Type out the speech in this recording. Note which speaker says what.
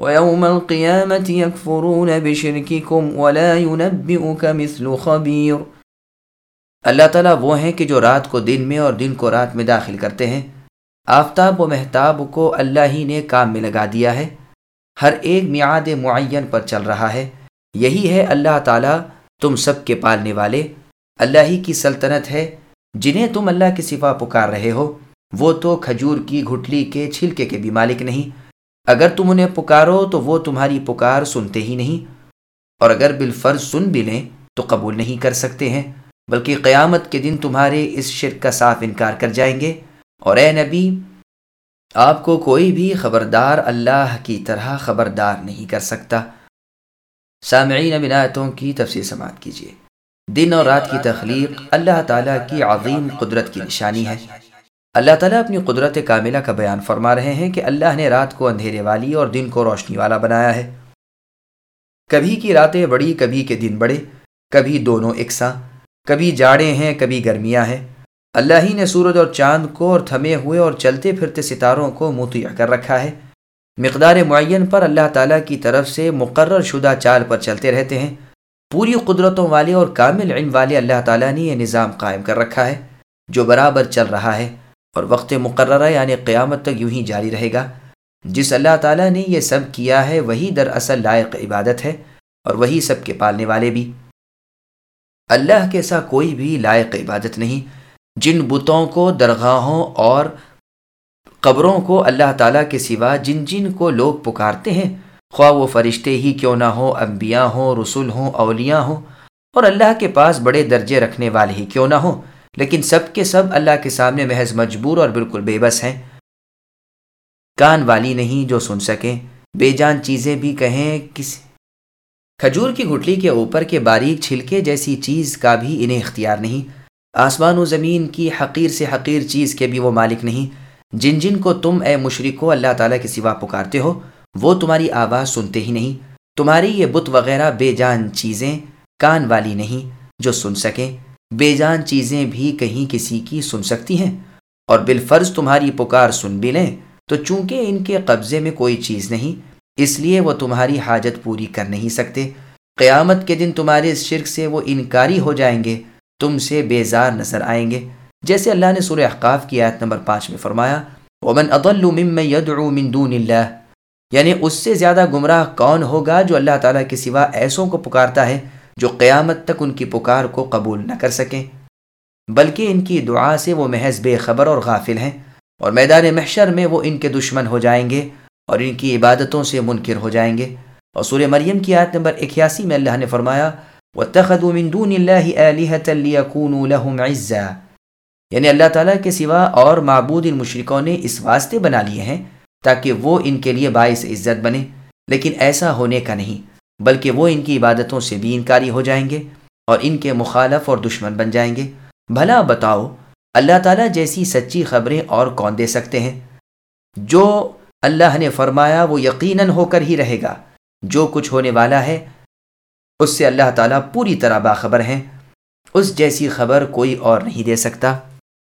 Speaker 1: ويوم القيامة يكفرون بشرككم ولا ينبئك مثل خبير۔
Speaker 2: اللہ تعالیٰ وہ ہیں کہ جو رات کو دن میں اور دن کو رات میں داخل کرتے ہیں۔ آفتاب و محتاب کو اللہ ہی نے کام میں لگا دیا ہے۔ ہر ایک میعاد معین پر چل رہا ہے۔ یہی ہے اللہ تعالیٰ تم سب کے پالنے والے۔ اللہ ہی کی سلطنت ہے۔ جنہیں تم اللہ کے صفا پکار رہے ہو، وہ تو کھجور کی گھٹلی کے چھلکے کے بھی مالک نہیں۔ اگر تم انہیں پکارو تو وہ تمہاری پکار سنتے ہی نہیں۔ اور اگر بالفرض سن بھی لیں تو قبول نہیں کر سکتے ہیں، بلکہ قیامت کے دن تمہارے اس شرک کا صاف انکار کر جائیں گے۔ اور اے نبی، آپ کو کوئی بھی خبردار اللہ کی طرح خبردار نہیں کر سکتا۔ سامعین بنایتوں کی تفصیل سماعت کیجیے۔ دن اور رات کی تخلیق اللہ تعالیٰ کی عظیم قدرت کی نشانی ہے۔ اللہ تعالیٰ اپنی قدرت کاملہ کا بیان فرما رہے ہیں کہ اللہ نے رات کو اندھیرے والی اور دن کو روشنی والا بنایا ہے۔ کبھی کی راتیں بڑی، کبھی کے دن بڑے، کبھی دونوں یکساں کبھی جاڑے ہیں، کبھی گرمیاں ہیں۔ اللہ ہی نے سورج اور چاند کو اور تھمے ہوئے اور چلتے پھرتے ستاروں کو متعع کر رکھا ہے۔ مقدار معین پر اللہ تعالیٰ کی طرف سے مقرر شدہ چال پر چلتے رہتے ہیں۔ پوری قدرتوں والے اور کامل علم والے اللہ تعالیٰ نے یہ نظام قائم کر رکھا ہے، جو برابر چل رہا ہے۔ اور وقت مقررہ یعنی قیامت تک یوں ہی جاری رہے گا۔ جس اللہ تعالیٰ نے یہ سب کیا ہے، وہی دراصل لائق عبادت ہے اور وہی سب کے پالنے والے بھی۔ اللہ کے سا کوئی بھی لائق عبادت نہیں۔ جن بتوں کو، درگاہوں اور قبروں کو اللہ تعالیٰ کے سوا جن جن کو لوگ پکارتے ہیں، خواہ وہ فرشتے ہی کیوں نہ ہوں، انبیاء ہوں، رسول ہوں، اولیاء ہوں، اور اللہ کے پاس بڑے درجے رکھنے والے ہی کیوں نہ ہوں۔ لیکن سب کے سب اللہ کے سامنے محض مجبور اور بالکل بے بس ہیں۔ کان والی نہیں جو سن سکیں۔ بے جان چیزیں بھی کہیں کس کھجور کی گھٹلی کے اوپر کے باریک چھلکے جیسی چیز کا بھی انہیں اختیار نہیں۔ آسمان و زمین کی حقیر سے حقیر چیز کے بھی وہ مالک نہیں۔ جن جن کو تم اے مشرق اللہ تعالیٰ کے سوا پکارتے ہو، وہ تمہاری آواز سنتے ہی نہیں۔ تمہاری یہ بت وغیرہ بے جان چیزیں کان والی نہیں جو سن سکیں۔ بے جان چیزیں بھی کہیں کسی کی سن سکتی ہیں۔ اور بالفرض تمہاری پکار سن بھی لیں، تو چونکہ ان کے قبضے میں کوئی چیز نہیں، اس لیے وہ تمہاری حاجت پوری کر نہیں سکتے۔ قیامت کے دن تمہارے اس شرک سے وہ انکاری ہو جائیں گے، تم سے بیزار نظر آئیں گے۔ جیسے اللہ نے سورہ احقاف کی آیت نمبر پانچ میں فرمایا، ومن اضل ممن يدعو من دون اللہ یعنی اس سے زیادہ گمراہ کون ہوگا جو اللہ تعالیٰ کے سوا ایسوں کو پکارتا ہے؟ جو قیامت تک ان کی پکار کو قبول نہ کر سکیں۔ بلکہ ان کی دعا سے وہ محض بے خبر اور غافل ہیں اور میدان محشر میں وہ ان کے دشمن ہو جائیں گے اور ان کی عبادتوں سے منکر ہو جائیں گے۔ اور سورہ مریم کی آیت نمبر اکیاسی میں اللہ نے فرمایا، وَاتَّخَذُوا مِن دُونِ اللَّهِ آلِهَةً لِيَكُونُوا لَهُمْ عِزَّا۔ یعنی اللہ تعالیٰ کے سوا اور معبود ان مشرکوں نے اس واسطے بنا لیے ہیں تاکہ وہ ان کے لیے باعث عزت بنے لیکن ایسا ہونے کا نہیں۔ بلکہ وہ ان کی عبادتوں سے بھی انکاری ہو جائیں گے اور ان کے مخالف اور دشمن بن جائیں گے۔ بھلا بتاؤ، اللہ تعالیٰ جیسی سچی خبریں اور کون دے سکتے ہیں؟ جو اللہ نے فرمایا وہ یقیناً ہو کر ہی رہے گا۔ جو کچھ ہونے والا ہے، اس سے اللہ تعالیٰ پوری طرح باخبر ہیں۔ اس جیسی خبر کوئی اور نہیں دے سکتا۔